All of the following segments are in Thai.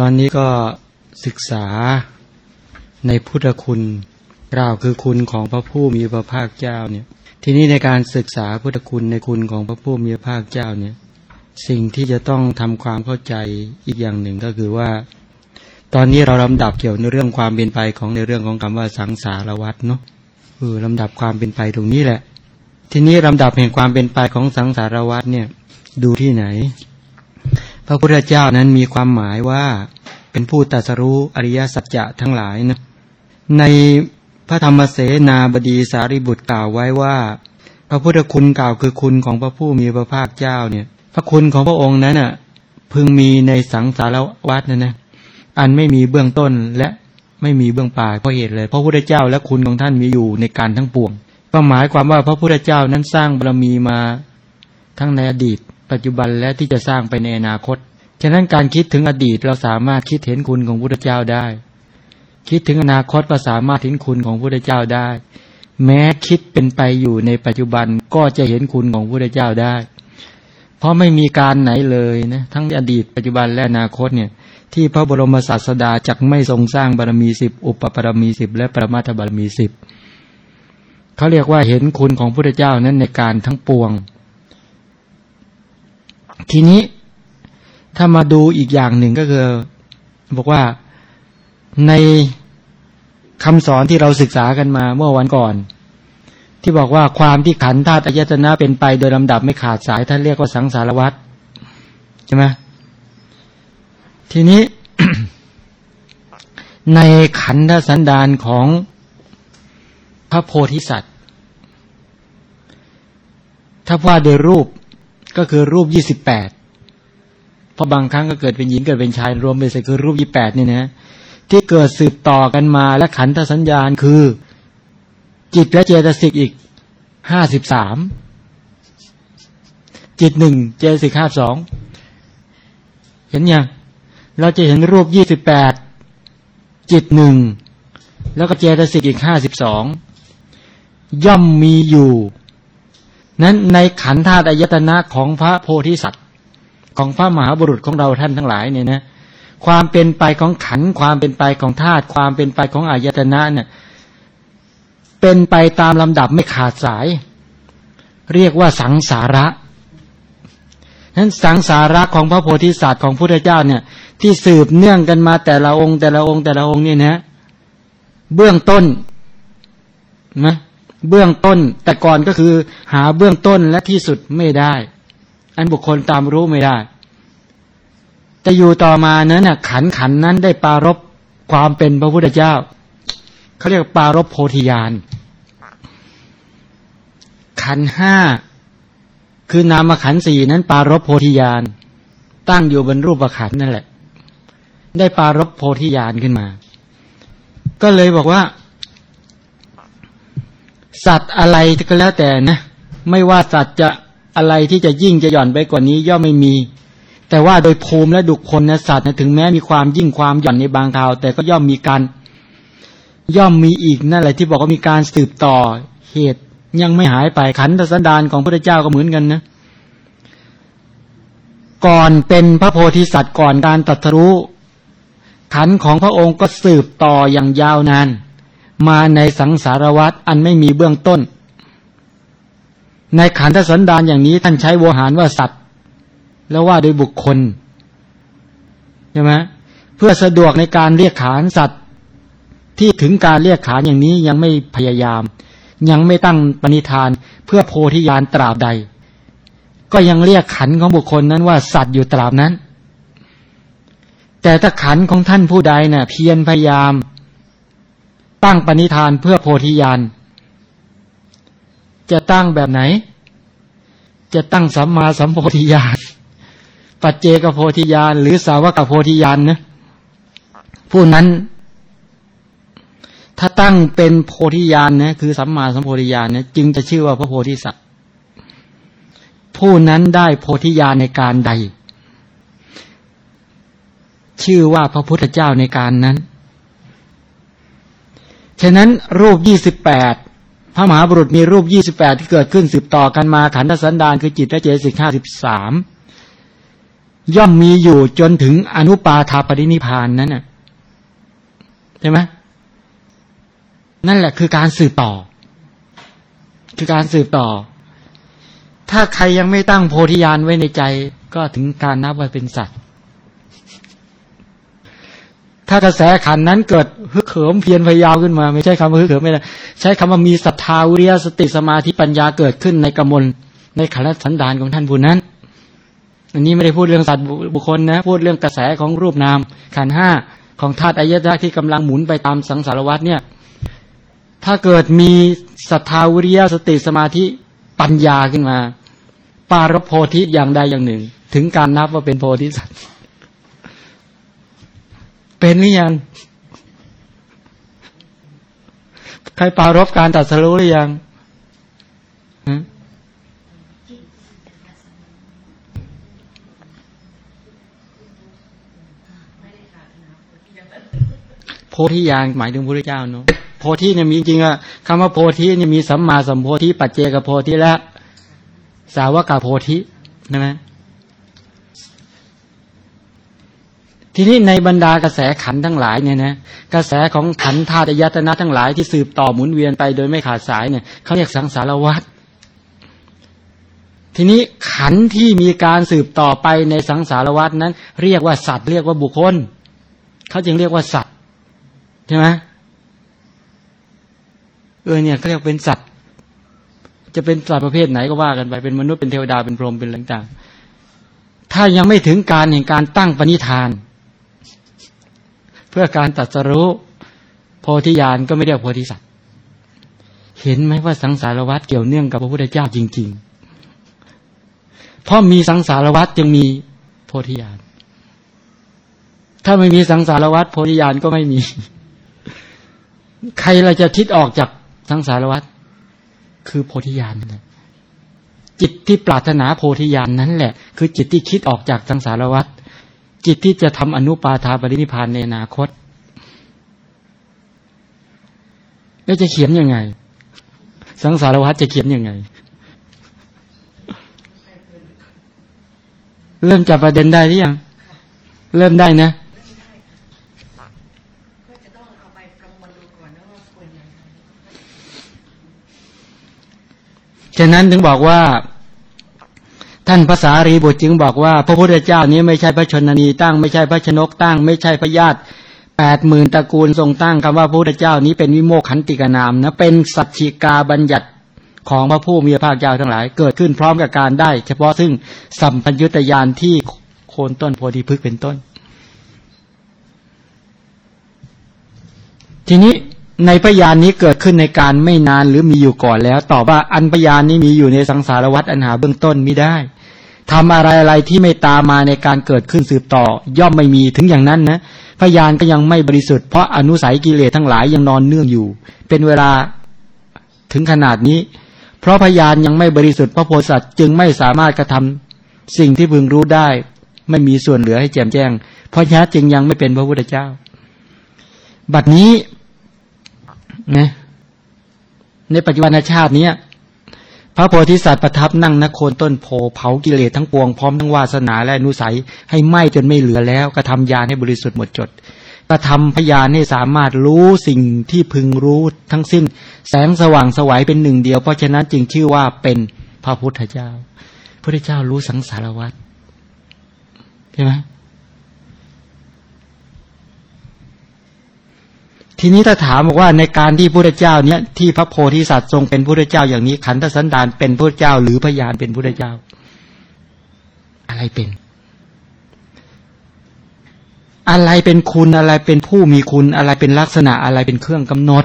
ตอนนี้ก็ศึกษาในพุทธคุณกล่าวคือคุณของพระผู้มีพระภาคเจ้าเนี่ย ทีนี้ในการศึกษาพุทธคุณในคุณของพระผู้มีพระภาคเจ้าเนี่ย สิ่งที่จะต้องทำความเข้าใจอีกอย่างหนึ่งก็คือว่า ตอนนี้เราลำดับเกี่ยวในเรื่องความเป็นไปของในเรื่องของคำว่าสังสารวัตเนาะเออลำดับความเป็นไปตรงนี้แหละ ทีนี้ลำดับแห่งความเป็นไปของสังสารวัตเนี่ย ดูที่ไหน พระพุทธเจ้านั้นมีความหมายว่าเป็นผู้ตรัสรู้อริยสัจจะทั้งหลายนะในพระธรรมเสนาบดีสารีบุตรกล่าวไว้ว่า พระพุทธคุณกล่าวคือคุณของพระผู้มีพระภาคเจ้าเนี่ย พระคุณของพระองค์นั้นน่ะพึงมีในสังสารวัตนะนะอันไม่มีเบื้องต้นและไม่มีเบื้องปลายเพราะเหตุเลยพระพุทธเจ้าและคุณของท่านมีอยู่ในการทั้งปวงก็หมายความว่าพระพุทธเจ้านั้นสร้างบารมีมาทั้งในอดีต ปัจจุบันและที่จะสร้างไปในอนาคต ฉะนั้นการคิดถึงอดีตเราสามารถคิดเห็นคุณของพุทธเจ้าได้ คิดถึงอนาคตก็สามารถเห็นคุณของพุทธเจ้าได้ แม้คิดเป็นไปอยู่ในปัจจุบันก็จะเห็นคุณของพุทธเจ้าได้ เพราะไม่มีการไหนเลยนะทั้งอดีตปัจจุบันและอนาคตเนี่ยที่พระบรมศาสดาจักไม่ทรงสร้างบารมีสิบอุปปารมีสิบและปรมาทบารมีสิบเขาเรียกว่าเห็นคุณของพุทธเจ้านั้นในการทั้งปวง ทีนี้ถ้ามาดูอีกอย่างหนึ่งก็คือ บอกว่าในคำสอนที่เราศึกษากันมาเมื่อวันก่อน ที่บอกว่าความที่ขันธาตุอายตนะเป็นไปโดยลำดับไม่ขาดสายท่านเรียกว่าสังสารวัตรใช่ไหมทีนี้ในขันธสันดานของพระโพธิสัตว์ ถ้าว่าโดยรูป ก็คือรูปยี่สิบแปดเพราะบางครั้งก็เกิดเป็นหญิงเกิดเป็นชายรวมเป็นสิคือรูปยี่แปดนี่นะ ที่เกิดสืบต่อกันมาและขันธสัญญาณคือ จิตและเจตสิกอีกห้าสิบสามจิตหนึ่งเจตสิกห้าสองเห็นยังเราจะเห็นรูปยี่สิบแปดจิตหนึ่งแล้วก็เจตสิกอีกห้าสิบสองย่อมมีอยู่ นั้นในขันธาตุอายตนะของพระโพธิสัตว์ ของพระมหาบุรุษของเราท่านทั้งหลายเนี่ยนะความเป็นไปของขันความเป็นไปของธาตุความเป็นไปของอายตนะเนี่ยเป็นไปตามลำดับไม่ขาดสาย เรียกว่าสังสาระนั้นสังสาระของพระโพธิสัตว์ของพุทธเจ้าเนี่ย ที่สืบเนื่องกันมาแต่ละองค์ แต่ละองค์แต่ละองค์เนี่ยนะ เบื้องต้นนะ เบื้องต้น แต่ก่อนก็คือ หาเบื้องต้นและที่สุดไม่ได้ อันบุคคลตามรู้ไม่ได้ แต่อยู่ต่อมานั้นน่ะขันขันนั้นได้ปารบความเป็นพระพุทธเจ้าเขาเรียกปารบโพธิญาณขันห้าคือนามขันสี่นั้น ปารบโพธิญาณตั้งอยู่บนรูปขันนั่นแหละ ได้ปารบโพธิญาณขึ้นมา ก็เลยบอกว่า สัตว์อะไรก็แล้วแต่นะ ไม่ว่าสัตว์จะอะไรที่จะยิ่งจะหย่อนไปกว่านี้ย่อมไม่มี แต่ว่าโดยภูมิและดุคลนะสัตว์นะถึงแม้มีความยิ่งความหย่อนในบางคราว แต่ก็ย่อมมีการย่อมมีอีกนั่นแหละที่บอกว่ามีการสืบต่อเหตุยังไม่หายไปขันธสันดานของพระเจ้าก็เหมือนกันนะก่อนเป็นพระโพธิสัตว์ก่อนการตัทรู้ขันของพระองค์ก็สืบต่ออย่างยาวนาน มาในสังสารวัตรอันไม่มีเบื้องต้น ในขันธสันดานอย่างนี้ท่านใช้โวหารว่าสัตว์ แล้วว่าโดยบุคคลใช่ไหมเพื่อสะดวกในการเรียกขานสัตว์ที่ถึงการเรียกขานอย่างนี้ยังไม่พยายาม ยังไม่ตั้งปณิธานเพื่อโพธิญาณตราบใด ก็ยังเรียกขันของบุคคลนั้นว่าสัตว์อยู่ตราบนั้น แต่ถ้าขันของท่านผู้ใดเนะ่ยเพียรพยายาม ตั้งปณิธานเพื่อโพธิญาณ จะตั้งแบบไหน จะตั้งสัมมาสัมโพธิญาณ ปัจเจกโพธิญาณ หรือสาวกโพธิญาณนะผู้นั้น ถ้าตั้งเป็นโพธิญาณนะคือสัมมาสัมโพธิญาณนะจึงจะชื่อว่าพระโพธิสัตว์ ผู้นั้นได้โพธิญาณในการใด ชื่อว่าพระพุทธเจ้าในการนั้น ฉะนั้นรูปยี่สิบแปดพระมหาบุรุษมีรูปยี่สิบแปดที่เกิดขึ้นสืบต่อกันมาขันธสันดานคือจิตและเจสิกห้าสิบสามย่อมมีอยู่จนถึงอนุปาทาปรินิพานนั้นน่ะใช่ไหมนั่นแหละคือการสืบต่อ คือการสืบต่อ ถ้าใครยังไม่ตั้งโพธิญาณไว้ในใจ ก็ถึงการนับว่าเป็นสัตว์ ถ้ากระแสขันนั้นเกิดฮึกเหิมเพียรพยายามขึ้นมา ไม่ใช่คำว่าฮึกเหิมไม่ได้ใช้คำว่ามีศรัทธาวิริยสติสมาธิปัญญาเกิดขึ้นในกมลในขันธ์สันดานของท่านผู้นั้น อันนี้ไม่ได้พูดเรื่องสัตว์บุคคลนะ พูดเรื่องกระแสของรูปนามขันห้าของธาตุอายตนะที่กำลังหมุนไปตามสังสารวัฏเนี่ย ถ้าเกิดมีศรัทธาวิริยสติสมาธิปัญญาขึ้นมา ปารโพธิอย่างใดอย่างหนึ่ง ถึงการนับว่าเป็นโพธิสัตว์ เป็นหรือยัง ใครปารบการตัดสรู้หรือยังโพธิญาณหมายถึงพระเจ้าเนาะโพธิเนี่ยมีจริงอะคำว่าโพธิเนี่ยมีสัมมาสัมโพธิปัจเจกโพธิและ สาวกาโพธินะไหม ทีนี้ในบรรดากระแสขันทั้งหลายเนี่ยนะกระแสของขันธาตุยตนะทั้งหลายที่สืบต่อหมุนเวียนไปโดยไม่ขาดสายเนี่ยเขาเรียกสังสารวัฏทีนี้ขันที่มีการสืบต่อไปในสังสารวัฏนั้น เรียกว่าสัตว์เรียกว่าบุคคลเขาจึงเรียกว่าสัตว์ใช่ไหมเออเนี่ยเขาเรียกเป็นสัตว์ จะเป็นสัตว์ประเภทไหนก็ว่ากันไปเป็นมนุษย์เป็นเทวดาเป็นพรหมเป็นต่างๆถ้ายังไม่ถึงการแห่งการตั้งปณิธาน พื่อการตัดสรู้โพธิญาณก็ไม่เรียกโพธิสัตว์เห็นไหมว่าสังสารวัฏเกี่ยวเนื่องกับพระพุทธเจ้าจริง ๆ เพราะมีสังสารวัฏจึงมีโพธิญาณถ้าไม่มีสังสารวัฏโพธิญาณก็ไม่มี ใครเราจะทิศออกจากสังสารวัฏคือโพธิญาณนะจิตที่ปรารถนาโพธิญาณนนั้นแหละ คือจิตที่คิดออกจากสังสารวัฏ จิตที่จะทำอนุปาทาปรินิพานในอนาคต แล้วจะเขียนยังไง สังสารวัฏจะเขียนยังไง เริ่มจับประเด็นได้หรือยัง เริ่มได้นะฉะนั้นถึงบอกว่า ท่านภาษารีบุตรจึงบอกว่า พระพุทธเจ้านี้ไม่ใช่พระชนนีตั้งไม่ใช่พระชนกตั้ง ไม่ใช่พระญาติแปดหมื่นตระกูลทรงตั้งคำว่าพระพุทธเจ้านี้เป็นวิโมกขันติกนามนะเป็นสัจฉิกาบัญญัติของพระผู้มีพระภาคเจ้าทั้งหลาย เกิดขึ้นพร้อมกับการได้ เฉพาะซึ่งสัมปัญญุตยานที่โคนต้นโพธิพฤกษ์เป็นต้น ทีนี้ในพยานนี้เกิดขึ้นในการไม่นานหรือมีอยู่ก่อนแล้ว ตอบว่าอันพยานนี้มีอยู่ในสังสารวัฏอันหาเบื้องต้นไม่ได้ ทำอะไรอะไรที่ไม่ตามมาในการเกิดขึ้นสืบต่อ ย่อมไม่มีถึงอย่างนั้นนะพยานก็ยังไม่บริสุทธิ์เพราะอนุสัยกิเลสทั้งหลายยังนอนเนื่องอยู่ เป็นเวลาถึงขนาดนี้ เพราะพยานยังไม่บริสุทธิ์พระโพสัตว์จึงไม่สามารถกระทำสิ่งที่พึงรู้ได้ ไม่มีส่วนเหลือให้แจ่มแจ้ง เพราะฉะนั้นจึงยังไม่เป็นพระพุทธเจ้า บัดนี้นะในปัจจุบันชาตินี้ พระโพธิสัตว์ประทับนั่งนโคนต้นโพเผากิเลสทั้งปวงพร้อมทั้งวาสนาและนุสัยให้ไหม้จนไม่เหลือแล้วกระทายานให้บริสุทธิ์หมดจดกระทำพยานให้สามารถรู้สิ่งที่พึงรู้ทั้งสิ้น แสงสว่างสวัยเป็นหนึ่งเดียว เพราะฉะนั้นจึงชื่อว่าเป็นพระพุทธเจ้าพระพุทธเจ้ารู้สังสารวัฏใช่ไหม ทีนี้ถ้าถามบอกว่าในการที่พระเจ้าเนี้ยที่พระโพธิสัตว์ทรงเป็นพระเจ้าอย่างนี้ ขันธสันดานเป็นพระเจ้า หรือพยานเป็นพระเจ้า อะไรเป็น อะไรเป็นคุณอะไรเป็นผู้มีคุณ อะไรเป็นลักษณะอะไรเป็นเครื่องกำหนด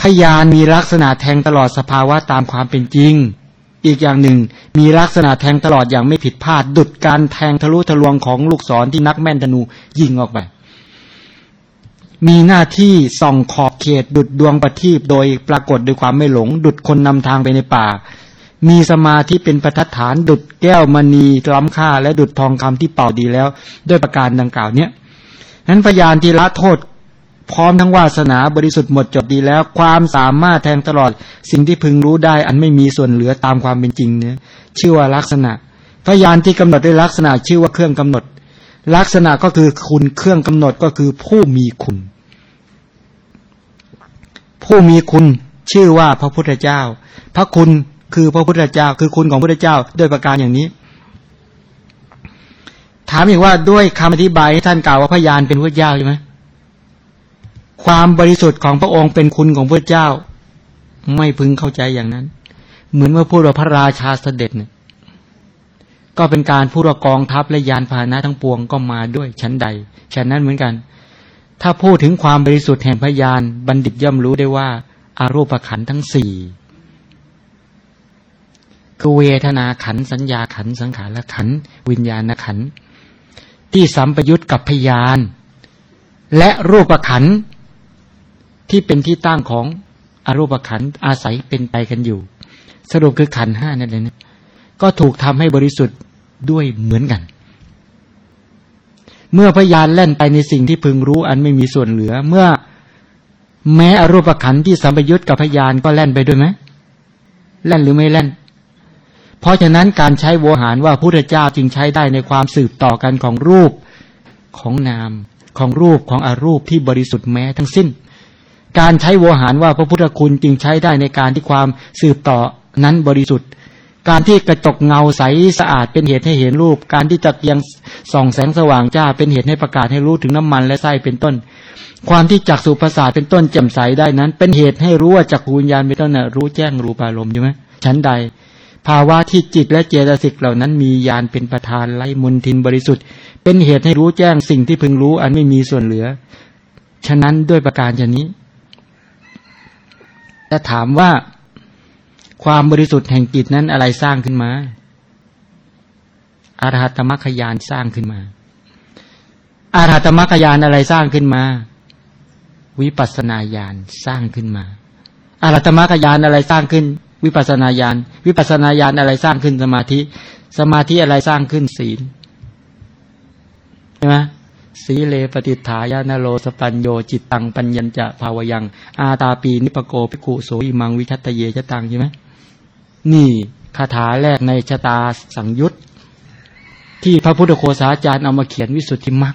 พยานมีลักษณะแทงตลอดสภาวะตามความเป็นจริง อีกอย่างหนึ่ง มีลักษณะแทงตลอดอย่างไม่ผิดพลาด ดุดการแทงทะลุทะลวงของลูกศรที่นักแม่นธนูยิงออกไป มีหน้าที่ส่องขอบเขตดุดดวงประทีปโดยปรากฏด้วยความไม่หลง ดุดคนนำทางไปในป่า มีสมาธิเป็นประทัดฐาน ดุดแก้วมณีล้ำค่า และดุดทองคำที่เป่าดีแล้ว ด้วยประการดังกล่าวเนี้ยนั้นพยานที่ละโทษ พร้อมทั้งวาสนาบริสุทธิ์หมดจดดีแล้ว ความสามารถแทงตลอด สิ่งที่พึงรู้ได้ อันไม่มีส่วนเหลือตามความเป็นจริงเนี่ยชื่อว่าลักษณะ พยานที่กำหนดด้วยลักษณะชื่อว่าเครื่องกำหนด ลักษณะก็คือคุณเครื่องกำหนดก็คือผู้มีคุณ ผู้มีคุณชื่อว่าพระพุทธเจ้า พระคุณคือพระพุทธเจ้า คือคุณของพระพุทธเจ้าด้วยประการอย่างนี้ ถามอีกว่าด้วยคำอธิบายที่ท่านกล่าวว่าพยานเป็นพระเจ้าใช่ไหม ความบริสุทธิ์ของพระองค์เป็นคุณของพระเจ้า ไม่พึงเข้าใจอย่างนั้น เหมือนเมื่อพูดว่าพระราชาเสด็จเนี่ยก็เป็นการพูดว่ากองทัพและยานพาหนะทั้งปวงก็มาด้วยชั้นใดชั้นนั้นเหมือนกัน ถ้าพูดถึงความบริสุทธิ์แห่งพยานบัณฑิตย่อมรู้ได้ว่า อารูปขันทั้งสี่คือเวทนาขันสัญญาขันสังขารละขันวิญญาณขันที่สัมปยุตกับพยาน และรูปขัน ที่เป็นที่ตั้งของอรูปขันอาศัยเป็นไปกันอยู่ สรุปคือขันห้านั่นเลยนะก็ถูกทำให้บริสุทธิ์ด้วยเหมือนกัน เมื่อพยานแล่นไปในสิ่งที่พึงรู้อันไม่มีส่วนเหลือ เมื่อแม้อรูปขันที่สัมปยุตกับพยานก็แล่นไปด้วยไหมแล่นหรือไม่แล่น เพราะฉะนั้นการใช้โวหารว่าพุทธเจ้าจึงใช้ได้ในความสืบต่อกันของรูปของนามของรูปของอรูปที่บริสุทธิ์แม้ทั้งสิ้น การใช้โวหารว่าพระพุทธคุณจึงใช้ได้ในการที่ความสืบต่อนั้นบริสุทธิ์ การที่กระจกเงาใสสะอาดเป็นเหตุให้เห็นรูป การที่จักยังส่องแสงสว่างจ้าเป็นเหตุให้ประกาศให้รู้ถึงน้ำมันและไส้เป็นต้น ความที่จักสุภาษาเป็นต้นแจ่มใสได้นั้น เป็นเหตุให้รู้ว่าจักรวิญญาณเป็นต้นนะรู้แจ้งรูปารมณ์ใช่ไหมชั้นใด ภาวะที่จิตและเจตสิกเหล่านั้นมียานเป็นประธานไล่มุนทินบริสุทธิ์ เป็นเหตุให้รู้แจ้งสิ่งที่พึงรู้อันไม่มีส่วนเหลือ ฉะนั้นด้วยประการชนนี้ ถ้าถามว่าความบริสุทธิ์แห่งจิตนั้นอะไรสร้างขึ้นมาอารหัตมรรคยานสร้างขึ้นมา อารหัตมรรคยานอะไรสร้างขึ้นมา วิปัสนาญาณสร้างขึ้นมา อารหัตมรรคยานอะไรสร้างขึ้น วิปัสนาญาณ วิปัสนาญาณอะไรสร้างขึ้นสมาธิ สมาธิอะไรสร้างขึ้นศีล ใช่ไหม สีเลปฏิฐายานโลสปัญโยจิตตังปัญญจะภาวยัง อาตาปีนิปโกภิกุโสอิมังวิชัตเยชะตังใช่ไหมนี่คาถาแรกในชะตาสังยุตที่พระพุทธโคสาจารย์เอามาเขียนวิสุทธิมรรค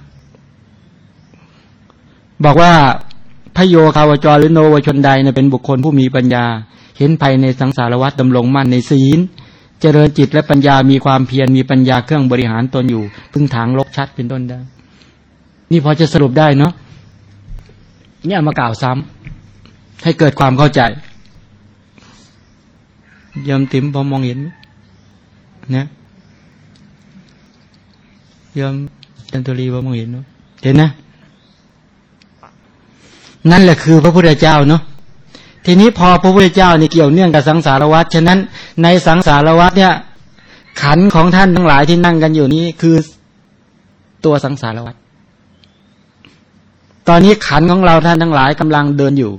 บอกว่าพโยคาวจรหรือโนวชนใดเนเป็นบุคคลผู้มีปัญญา เห็นภัยในสังสารวัฏดำรงมั่นในศีล เจริญจิตและปัญญามีความเพียรมีปัญญาเครื่องบริหารตนอยู่ พึ่งทางลกชัดเป็นต้นได้ นี่พอจะสรุปได้เนาะเนี่ยมากล่าวซ้ำให้เกิดความเข้าใจยอมติ๋มพอมองเห็นนะยอมจันตุรีพอมองเห็นเนาะเห็นนะนั่นแหละคือพระพุทธเจ้าเนาะทีนี้พอพระพุทธเจ้านี่เกี่ยวเนื่องกับสังสารวัฏฉะนั้น ในสังสารวัฏเนี่ย ขันของท่านทั้งหลายที่นั่งกันอยู่นี้คือตัวสังสารวัฏ ตอนนี้ขันของเราท่านทั้งหลายกำลังเดินอยู่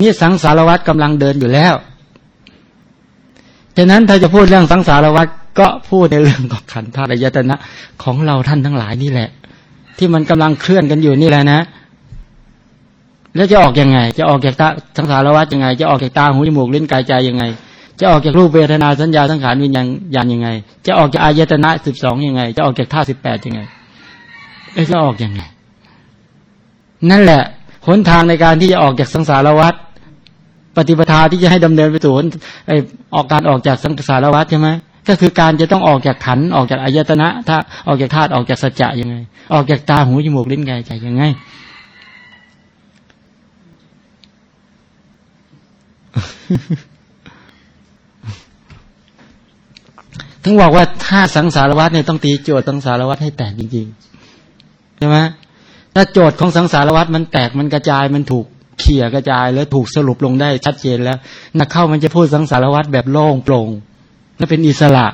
นี่สังสารวัตรกำลังเดินอยู่แล้วฉะนั้นถ้าจะพูดเรื่องสังสารวัตรก็พูดในเรื่องของขันธาตุยตนะของเราท่านทั้งหลายนี่แหละ ที่มันกำลังเคลื่อนกันอยู่นี่แหละนะ แล้วจะออกยังไง จะออกจากตาสังสารวัตรยังไง จะออกจากตาหูจมูกลิ้นกายใจยังไง จะออกจากรูปเวทนาสัญญาสังขารวิญญาณยานยังไง จะออกจากอายตนะสิบสองยังไง จะออกจากธาตุสิบแปดยังไงจะออกยังไง นั่นแหละหนทางในการที่จะออกจากสังสารวัฏปฏิปทาที่จะให้ดำเนินไปสู่ไอออกการออกจากสังสารวัฏใช่ไหมก็คือการจะต้องออกจากขันออกจากอายตนะถ้าออกจากธาตุออกจากสัจจะยังไง ออกจากตาหูจมูกลิ้นกายใจยังไงถึงบอกว่าถ้าสังสารวัฏเนี่ยต้องตีโจทย์สังสารวัฏให้แตกจริงๆใช่ไหม ถ้าโจทย์ของสังสารวัฏมันแตกมันกระจายมันถูกเขี่ยกระจายแล้วถูกสรุปลงได้ชัดเจนแล้ว นักเข้ามันจะพูดสังสารวัฏแบบโล่งโปร่งและเป็นอิสระ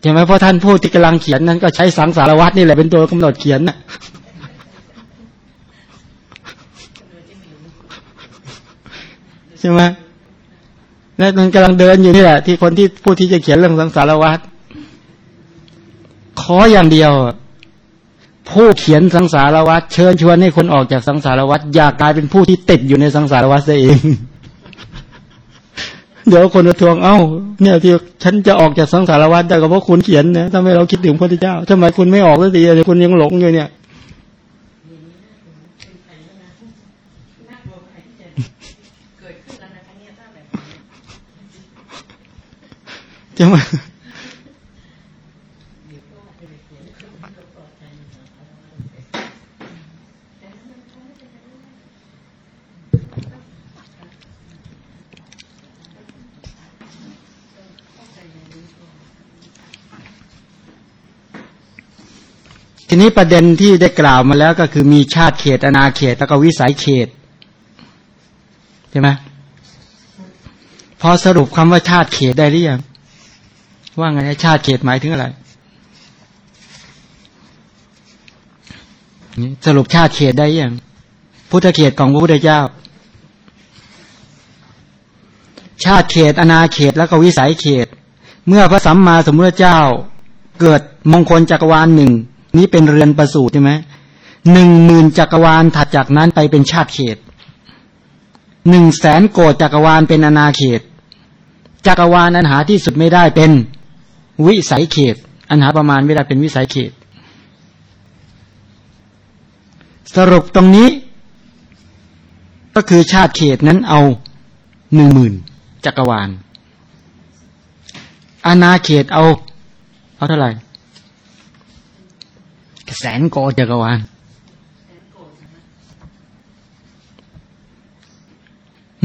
ใช่ไหมเพราะท่านพูดที่กำลังเขียนนั้นก็ใช้สังสารวัฏนี่แหละเป็นตัวกำหนดเขียนน่ะใช่ไหมและมันกำลังเดินอยู่นี่แหละ ที่คนที่พูดที่จะเขียนเรื่องสังสารวัฏ ขออย่างเดียว ผู้เขียนสังสารวัฏเชิญชวนให้คนออกจากสังสารวัฏอยากกลายเป็นผู้ที่ติดอยู่ในสังสารวัฏซะเองเดี๋ยวคนจะทวงเอ้า เนี่ยที่ฉันจะออกจากสังสารวัฏได้ก็เพราะคุณเขียนนะทำไมเราคิดถึงพระพุทธเจ้าทำไมคุณไม่ออกสักทีคุณยังหลงอยู่เนี่ยจะม ทีนี้ประเด็นที่ได้กล่าวมาแล้วก็คือมีชาติเขต อนาเขต แล้วก็วิสัยเขตใช่ไหมพอสรุปคำว่าชาติเขตได้หรือยังว่าไงชาติเขตหมายถึงอะไรสรุปชาติเขตได้ยังพุทธเขตของพระพุทธเจ้า ชาติเขต อนาเขตแล้วก็วิสัยเขต เมื่อพระสัมมาสัมพุทธเจ้า เกิดมงคลจักรวาลหนึ่ง นี้เป็นเรือนประสูติใช่ไหมหนึ่งหมื่นจักรวาลถัดจากนั้นไปเป็นชาติเขตหนึ่งแสนโกดจักรวาลเป็นอนาเขต จักรวาลอันหาที่สุดไม่ได้เป็นวิสัยเขต อันหาประมาณไม่ได้เป็นวิสัยเขต สรุปตรงนี้ ก็คือชาติเขตนั้นเอาหนึ่งหมื่นจักรวาลอาณาเขตเอา เอาเท่าไหร่ แสนโกจักรวาล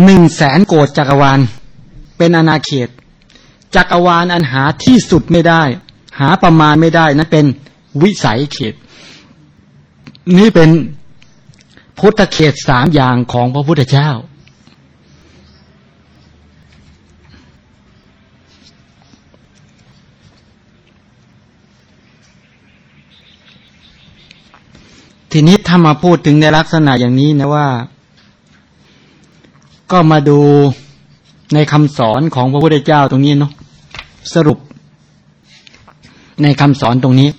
หนึ่งแสนโกดจักรวาล เป็นอาณาเขต จักรวาลอันหาที่สุดไม่ได้ หาประมาณไม่ได้นั้นเป็นวิสัยเขต นี่เป็นพุทธเขตสามอย่างของพระพุทธเจ้า ทีนี้ถ้ามาพูดถึงในลักษณะอย่างนี้นะว่า ก็มาดูในคำสอนของพระพุทธเจ้าตรงนี้เนาะสรุป ในคำสอนตรงนี้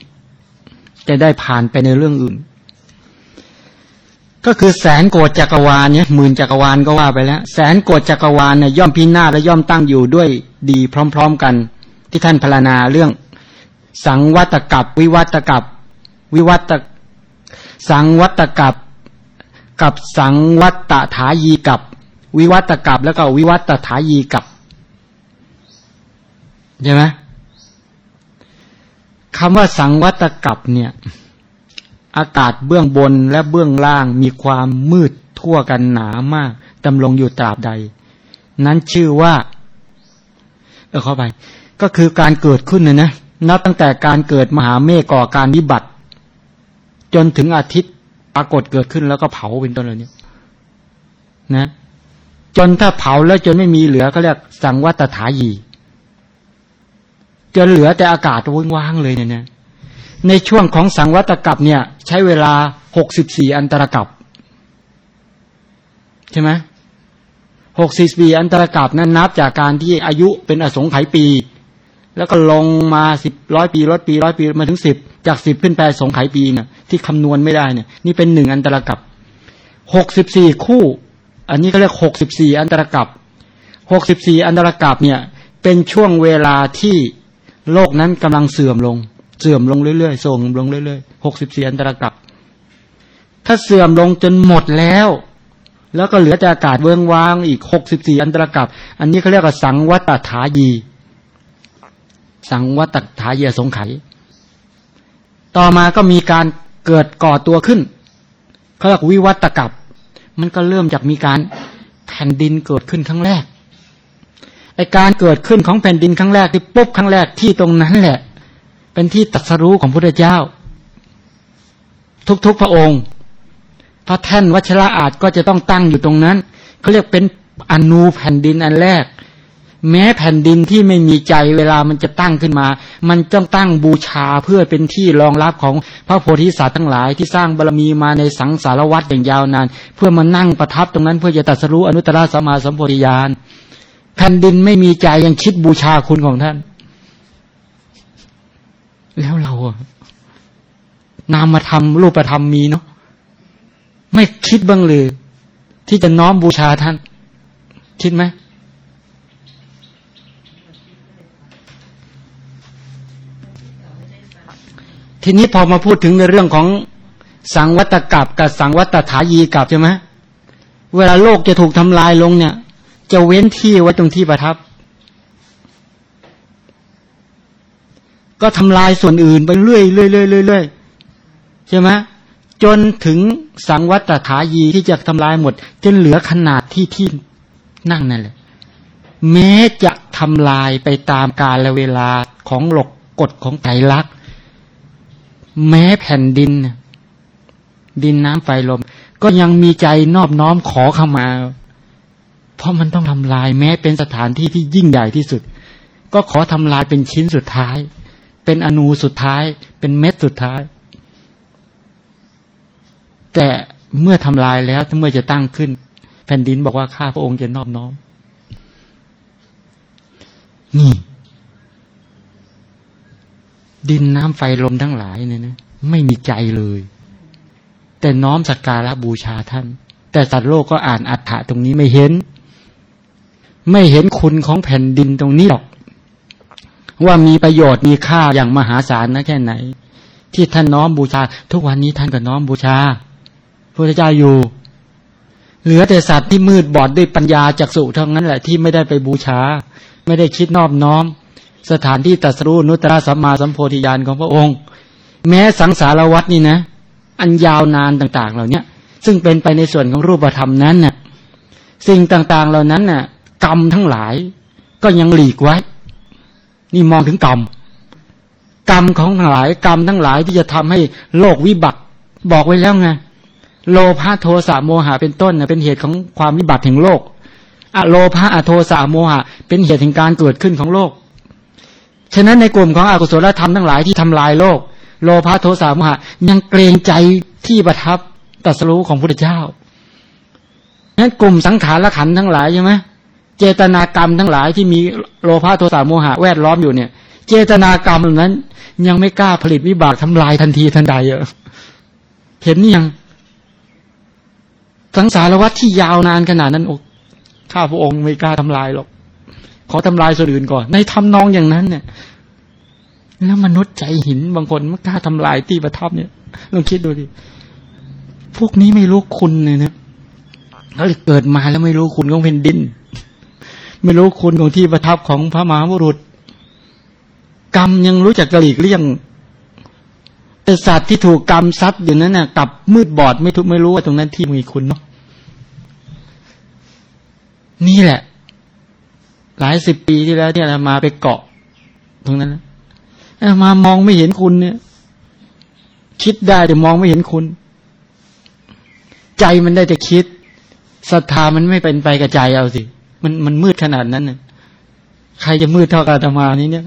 จะได้ผ่านไปในเรื่องอื่น ก็คือแสนโกดจักรวาลเนี่ยหมื่นจักรวาลก็ว่าไปแล้ว แสนโกดจักรวาลเนี่ยย่อมพินาศและย่อมตั้งอยู่ด้วยดีพร้อม ๆกัน ที่ท่านพรรณนาเรื่อง สังวัตกับวิวัตกับวิวัต สังวัตกับกับสังวัตถายีกับ วิวัตกับแล้วก็วิวัตถายีกับใช่ไหมคำว่าสังวัตกับเนี่ย อากาศเบื้องบนและเบื้องล่างมีความมืดทั่วกันหนามากดำรงอยู่ตราบใด นั้นชื่อว่า เออเข้าไป ก็คือการเกิดขึ้นนะนะนับตั้งแต่การเกิดมหาเมฆก่อการวิบัติ จนถึงอาทิตย์ปรากฏเกิดขึ้นแล้วก็เผาเป็นต้นเลยนี้นะ จนถ้าเผาแล้วจนไม่มีเหลือก็เรียกสังวัตถายี จนเหลือแต่อากาศว่างๆเลยเนี่ยนะในช่วงของสังวัตกับเนี่ย ใช้เวลาหกสิบสี่อันตรกับใช่ไหมหกสิบสี่อันตรกับนั้นนับจากการที่อายุเป็นอสงไขยปี แล้วก็ลงมาสิบร้อยปีร้อยปีร้อยปีมาถึงสิบจากสิบขึ้นไปสงไขยปีเนี่ยที่คำนวณไม่ได้เนี่ยนี่เป็นหนึ่งอันตรกับหกสิบสี่คู่ อันนี้เขาเรียกหกสิบสี่อันตรกับหกสิบสี่อันตรกับเนี่ย เป็นช่วงเวลาที่โลกนั้นกำลังเสื่อมลง เสื่อมลงเรื่อยๆส่งลงเรื่อยๆหกสิบสี่อันตรกับ ถ้าเสื่อมลงจนหมดแล้ว แล้วก็เหลือแต่อากาศเบื้องว่างอีกหกสิบสี่อันตรกับ อันนี้เขาเรียกว่าสังวัตถายี สังวัตถายสงไขยต่อมาก็มีการเกิดก่อตัวขึ้นเขาเรียกวิวัตกับ มันก็เริ่มจากมีการแผ่นดินเกิดขึ้นครั้งแรกไอการเกิดขึ้นของแผ่นดินครั้งแรกที่ปุ๊บครั้งแรกที่ตรงนั้นแหละ เป็นที่ตัดสรู้ของพระเจ้า ทุกๆพระองค์ พระแท่นวัชระอาจก็จะต้องตั้งอยู่ตรงนั้นเขาเรียกเป็นอนูแผ่นดินอันแรก แม้แผ่นดินที่ไม่มีใจเวลามันจะตั้งขึ้นมา มันต้องตั้งบูชาเพื่อเป็นที่รองรับของพระโพธิสัตว์ทั้งหลายที่สร้างบารมีมาในสังสารวัฏอย่างยาวนาน เพื่อมานั่งประทับตรงนั้นเพื่อจะตัดสรู้อนุตตรสัมมาสัมโพธิญาณแผ่นดินไม่มีใจยังคิดบูชาคุณของท่าน แล้วเราอะนามธรรมรูปธรรมมีเนาะไม่คิดบ้างเลยที่จะน้อมบูชาท่าน คิดไหม ทีนี้พอมาพูดถึงในเรื่องของสังวัตกับกับสังวัตถายีกับใช่ไหมเวลาโลกจะถูกทำลายลงเนี่ย จะเว้นที่ไว้ตรงที่ประทับ ก็ทำลายส่วนอื่นไปเรื่อยเรื่อยเรื่อยเรื่อยใช่ไหมจนถึงสังวัตถายีที่จะทำลายหมด จนเหลือขนาดที่ที่นั่งนั่นแหละแม้จะทำลายไปตามกาลเวลาของหลกกฎของไตรลักษณ แม้แผ่นดิน ดินน้ำไฟลม ก็ยังมีใจนอบน้อมขอเข้ามา เพราะมันต้องทำลายแม้เป็นสถานที่ที่ยิ่งใหญ่ที่สุด ก็ขอทำลายเป็นชิ้นสุดท้าย เป็นอนูสุดท้าย เป็นเม็ดสุดท้าย แต่เมื่อทำลายแล้วเมื่อจะตั้งขึ้น แผ่นดินบอกว่าข้าพระองค์จะนอบน้อมนี่ ดินน้ำไฟลมทั้งหลายเนี่ยนะไม่มีใจเลย แต่น้อมสักการะบูชาท่าน แต่สัตว์โลกก็อ่านอัฏฐะตรงนี้ไม่เห็น ไม่เห็นคุณของแผ่นดินตรงนี้หรอก ว่ามีประโยชน์มีค่าอย่างมหาศาลนะแค่ไหน ที่ท่านน้อมบูชา ทุกวันนี้ท่านก็น้อมบูชาพระเจ้าอยู่ เหลือแต่สัตว์ที่มืดบอดด้วยปัญญาจากสุเท่านั้นแหละที่ไม่ได้ไปบูชา ไม่ได้คิดนอบน้อม สถานที่ตัสรู้นุตตรสัมมาสัมโพธิญาณของพระองค์ แม้สังสารวัตนี่นะ อันยาวนานต่าง ๆ เหล่านี้ซึ่งเป็นไปในส่วนของรูปธรรมนั้นน่ะสิ่งต่างๆเหล่านั้นน่ะ กรรมทั้งหลาย ก็ยังหลีกไว้ นี่มองถึงกรรมกรรมของทั้งหลายกรรมทั้งหลายที่จะทำให้โลกวิบัติบอกไว้แล้วไงโลภะโทสะโมหะเป็นต้นเป็นเหตุของความวิบัติแห่งโลกอะโลภะอโทสะโมหะ เป็นเหตุแห่งการเกิดขึ้นของโลก ฉะนั้นในกลุ่มของอกุศลธรรมทั้งหลายที่ทำลายโลก โลภะโทสะโมหะ ยังเกรงใจที่ประทับตัสรู้ของพระเจ้านั้นกลุ่มสังขารละขันทั้งหลายใช่ไหมเจตนากรรมทั้งหลายที่มีโลภะโทสะโมหะแวดล้อมอยู่เนี่ย เจตนากรรมเหล่านั้น ยังไม่กล้าผลิตวิบากทำลายทันทีทันใดเออเห็นยังสังสารวัฏที่ยาวนานขนาดนั้นอกข้าพระองค์ไม่กล้าทำลายหรอก อทำลายส่วนอื่นก่อน ในทำนองอย่างนั้นเนี่ยแล้วมนุษย์ใจหินบางคนไม่กล้าทำลายที่ประทับเนี่ยลองคิดดูดิพวกนี้ไม่รู้คุณเลยนะเขาเกิดมาแล้วไม่รู้คุณของแผ่นดิน ไม่รู้คุณของที่ประทับของพระมหาบุรุษ กรรมยังรู้จักกระหลีกเลี่ยงแต่สัตว์ที่ถูกกรรมซัดอยู่นั้นน่ะกับมืดบอดไม่ทุกไม่รู้ว่าตรงนั้นที่มีคุณเนาะนี่แหละ หลายสิบปีที่แล้วเนี่ยมาไปเกาะ ตรงนั้นมามองไม่เห็นคุณเนี่ย คิดได้แต่มองไม่เห็นคุณ ใจมันได้แต่คิดศรัทธามันไม่เป็นไปกับใจเอาสิ มันมันมืดขนาดนั้นน่ะใครจะมืดเท่ากับธรรมานี้เนี่ย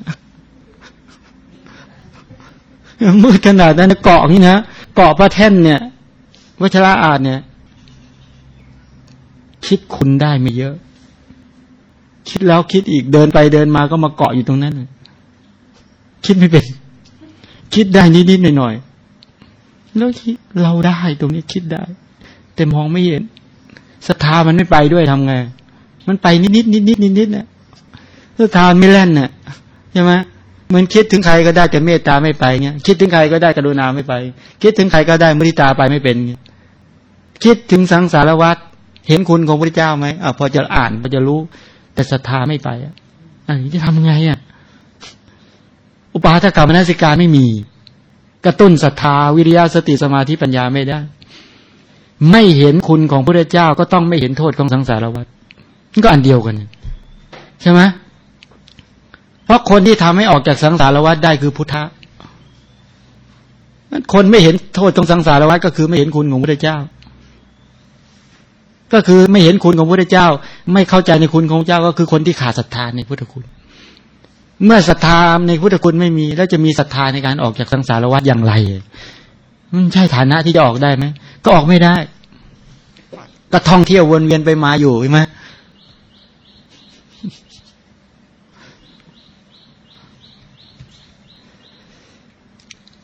มืดขนาดนั้นเกาะนี่นะเกาะพระแท่นเนี่ยวัชระอาจเนี่ย คิดคุณได้ไม่เยอะ คิดแล้วคิดอีกเดินไปเดินมาก็มาเกาะอยู่ตรงนั้นคิดไม่เป็น คิดได้นิดๆหน่อยๆแล้วคิดเราได้ตรงนี้คิดได้ แต่มองไม่เห็นศรัทธามันไม่ไปด้วยทำไง มันไปนิดๆนิดๆนิดๆเนี่ยศรัทธาไม่แล่นเน่ยใช่ไหมเหมือนคิดถึงใครก็ได้แต่เมตตาไม่ไปเงี้ยคิดถึงใครก็ได้กรุณาไม่ไป คิดถึงใครก็ได้มุทิตาไปไม่เป็นเงี้ยคิดถึงสังสารวัตรเห็นคุณของพระเจ้าไหมอะพอจะอ่านพอจะรู้ แต่ศรัทธาไม่ไปอะอันนี้จะทำไงอะ อุปาทกรรมนาสิการไม่มี กระตุ้นศรัทธาวิริยะสติสมาธิปัญญาไม่ได้ ไม่เห็นคุณของพระเจ้าก็ต้องไม่เห็นโทษของสังสารวัฏนี่ก็อันเดียวกัน ใช่ไหมเพราะคนที่ทำให้ออกจากสังสารวัฏได้คือพุทธะคนไม่เห็นโทษของสังสารวัฏก็คือไม่เห็นคุณของพระเจ้า ก็คือไม่เห็นคุณของพระเจ้า ไม่เข้าใจในคุณของเจ้าก็คือคนที่ขาดศรัทธาในพุทธคุณ เมื่อศรัทธาในพุทธคุณไม่มี แล้วจะมีศรัทธาในการออกจากสังสารวัฏอย่างไรมันใช่ฐานะที่จะออกได้ไหมก็ออกไม่ได้ ก็ท่องเที่ยววนเวียนไปมาอยู่ใช่ไหม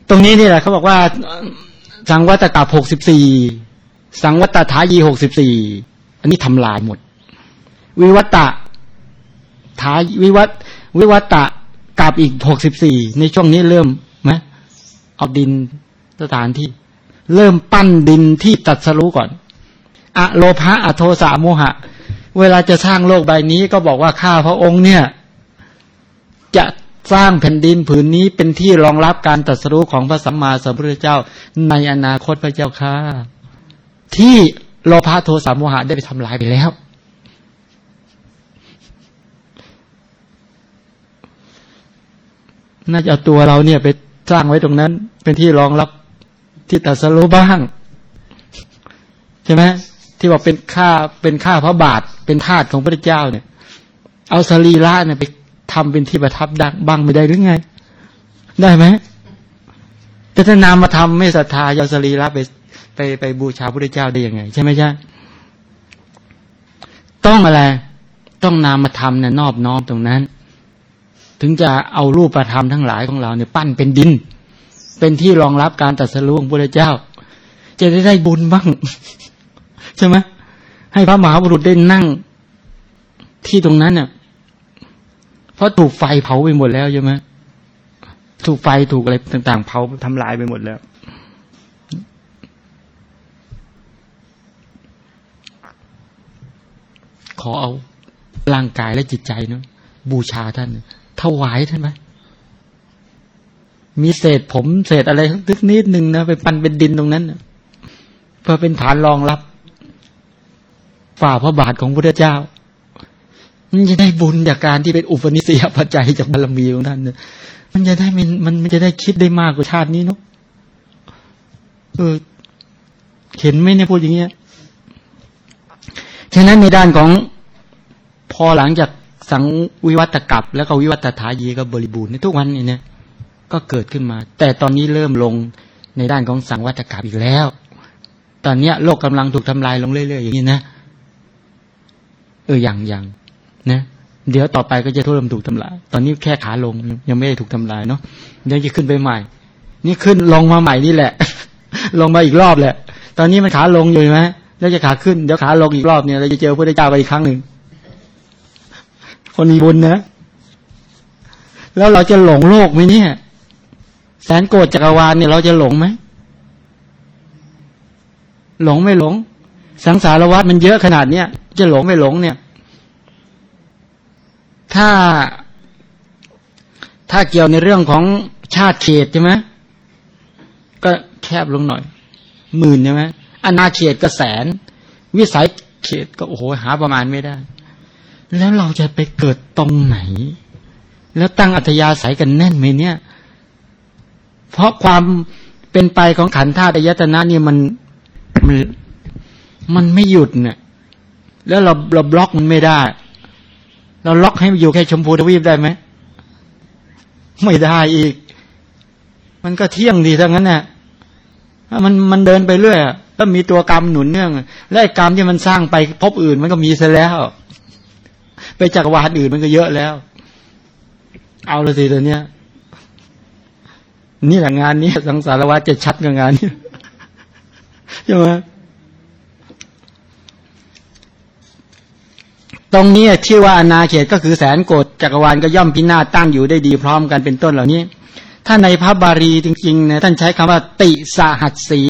ตรงนี้นี่แหละเขาบอกว่าสังวัตกับหกสิบสี่ สังวัตถายีหกสิบสี่อันนี้ทำลายหมด วิวัตะถาวิวัตวิวัตะกับอีกหกสิบสี่ในช่วงนี้เริ่มไหมเอาดินสถานที่ เริ่มปั้นดินที่ตัดสรู้ก่อนอะโลภะอโทสะโมหะ เวลาจะสร้างโลกใบนี้ก็บอกว่าข้าพระองค์เนี่ย จะสร้างแผ่นดินผืนนี้เป็นที่รองรับการตรัสรู้ของพระสัมมาสัมพุทธเจ้า ในอนาคตพระเจ้าค่ะ ที่โลภะโทสะโมหะได้ไปทำลายไปแล้ว น่าจะเอาตัวเราเนี่ยไปสร้างไว้ตรงนั้น เป็นที่รองรับที่ตัสรู้บ้าง ใช่ไหมที่บอกเป็นข้าเป็นข้าพระบาท เป็นทาสของพระเจ้าเนี่ย เอาสรีระเนี่ยไปทำเป็นที่ประทับดักบ้างไม่ได้หรือไง ได้ไหมแต่ถ้านามมาทำไม่ศรัทธาเอาสรีระไป ไปไปบูชาพระเจ้าได้ยังไง ใช่ไหมใช่ต้องอะไรต้องนามมาทำเนี่ยนอบน้อมตรงนั้น ถึงจะเอารูปประธรรมทั้งหลายของเราเนี่ยปั้นเป็นดิน เป็นที่รองรับการตัดสรุของพระเจ้า จะได้ได้บุญบ้าง ใช่ไหมให้พระมหาบุรุษได้นั่งที่ตรงนั้นเนี่ยเพราะถูกไฟเผาไปหมดแล้วใช่ไหมถูกไฟถูกอะไรต่าง ๆ เผาทำลายไปหมดแล้ว ขอเอาร่างกายและจิตใจเนาะบูชาท่าน ถวายท่านไหมมีเศษผมเศษอะไรทึกนิดหนึ่งนะไปปันเป็นดินตรงนั้นเพื่อเป็นฐานรองรับ ฝ่าพระบาทของพระเจ้ามันจะได้บุญจากการที่เป็นอุปนิสัยปัจจัยจากบารมีของท่านเนี่ยมันจะได้มันมันมันจะได้คิดได้มากกว่าชาตินี้เนาะเออเห็นไหมเนี่ยพูดอย่างเงี้ยฉะนั้นในด้านของ พอหลังจากสังวิวัตกับแล้วก็วิวัตถายีก็บริบูรณ์ในทุกวันนี้เนี่ยก็เกิดขึ้นมา แต่ตอนนี้เริ่มลงในด้านของสังวัตกับอีกแล้ว ตอนเนี้ยโลกกำลังถูกทำลายลงเรื่อยๆอย่างนี้นะเอออย่างอย่างนะเดี๋ยวต่อไปก็จะเริ่มถูกทำลาย ตอนนี้แค่ขาลงยังไม่ได้ถูกทำลายเนาะเดี๋ยวจะขึ้นไปใหม่ นี่ขึ้นลงมาใหม่นี่แหละ ลงมาอีกรอบแหละ ตอนนี้มันขาลงอยู่ไหมแล้วจะขาขึ้นเดี๋ยวขาลงอีกรอบเนี่ยเราจะเจอพระเจ้าไปอีกครั้งหนึ่ง คนมีบุญนะ แล้วเราจะหลงโลกไหมเนี่ย แสนโกรธจักรวาลเนี่ยเราจะหลงไหม หลงไม่หลง สังสารวัฏมันเยอะขนาดเนี้ยจะหลงไม่หลงเนี่ย ถ้า ถ้าเกี่ยวในเรื่องของชาติเขตใช่ไหมก็แคบลงหน่อย หมื่นใช่ไหมอนาเขตก็แสน วิสัยเขตก็โอ้โหหาประมาณไม่ได้ แล้วเราจะไปเกิดตรงไหน แล้วตั้งอัธยาศัยกันแน่นไหมเนี่ย เพราะความเป็นไปของขันธ์ธาตุยตนะเนี่ยมันมันมันไม่หยุดเนี่ย แล้วเราเราบล็อกมันไม่ได้ เราล็อกให้มันอยู่แค่ชมพูทวีปได้ไหมไม่ได้อีก มันก็เที่ยงดีทั้งนั้นเนี่ยมันมันเดินไปเรื่อยแล้วมีตัวกรรมหนุนเนื่อง และกรรมที่มันสร้างไปพบอื่นมันก็มีซะแล้ว ไปจักรวาลอื่นมันก็เยอะแล้ว เอาละสิตัวเนี้ย นี่แหละงานนี้สังสารวัฏจะชัดกับงานนี้ใช่ไหมตรงนี้ที่ว่าอนาเขตก็คือแสนโกดจักรวาลก็ย่อมพินาศตั้งอยู่ได้ดีพร้อมกันเป็นต้นเหล่านี้ ถ้าในพระบาลีจริงๆนี่ยท่านใช้คำว่า ติสหัสสี